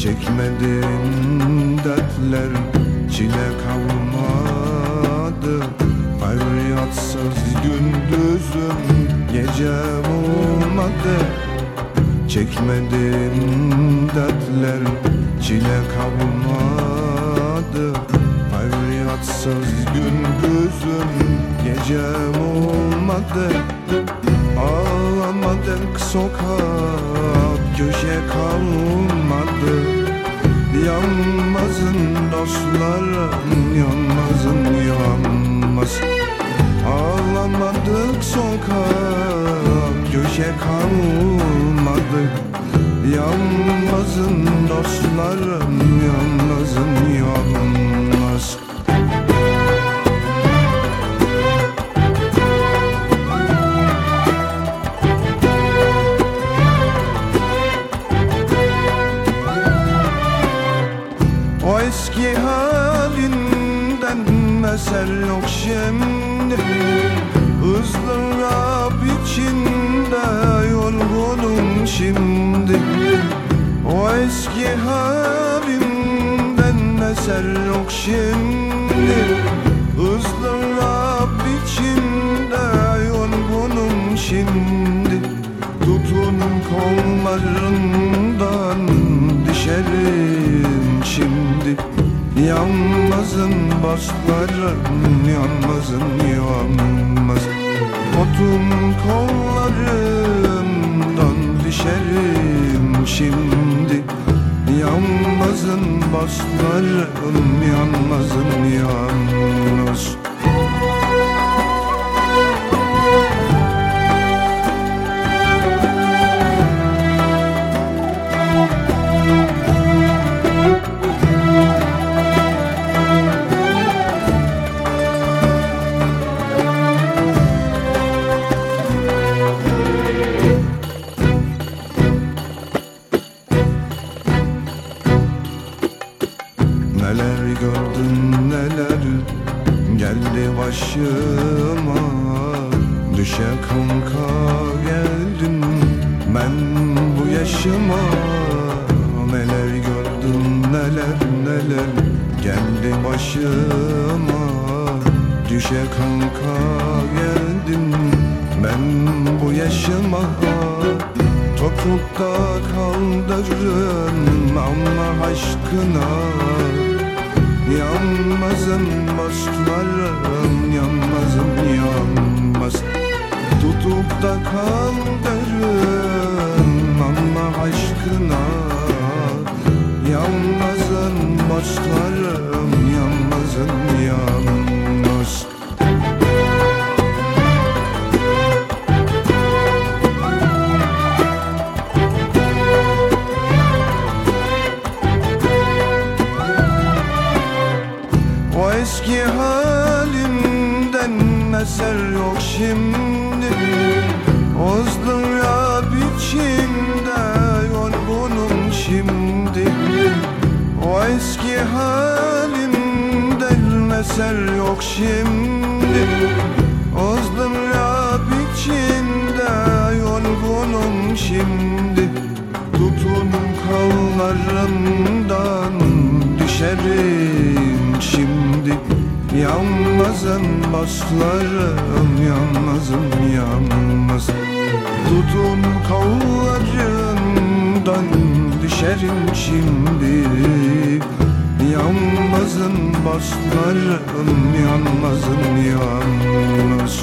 Çekmedin dertler çile kavmadı Feryatsız gündüzüm gecem olmadı. Çekmedin dertler çile kavmadı Feryatsız gündüzüm gecem olmadı. Ağlamadık sokak köşe kalmadı. Yanmazın dostlarım yanmazın yanmaz Ağlamadık sokak köşe kalmadı. Yanmazın dostlarım yanmazın yanmaz eski halinden eser yok şimdi? Izdırap içinde yorgunum şimdi. O eski halimden eser yok şimdi Yanmazın başlarım yanmazın yanmaz Tutun kollarından düşerim şimdi. Yanmazın başlarım yanmazın başıma Düşe kanka geldim ben bu yaşıma Neler gördüm neler neler geldi başıma Düşe kanka geldim ben bu yaşıma Topukta kaldırın ama aşkına Yanmazın başlarım yanmazım yanmaz. Tutup da kaldırın ama aşkına halimden eser yok şimdi. Ozdurap içimde yorgunum şimdi. O eski halimden eser yok şimdi. Ozdurap içimde yorgunum şimdi. Tutun kollarımdan düşerim şimdi Yanmazın başlarım yanmazım yanmaz Tutun kollarımdan düşerim şimdi. Yanmazın başlarım yanmazım yanmaz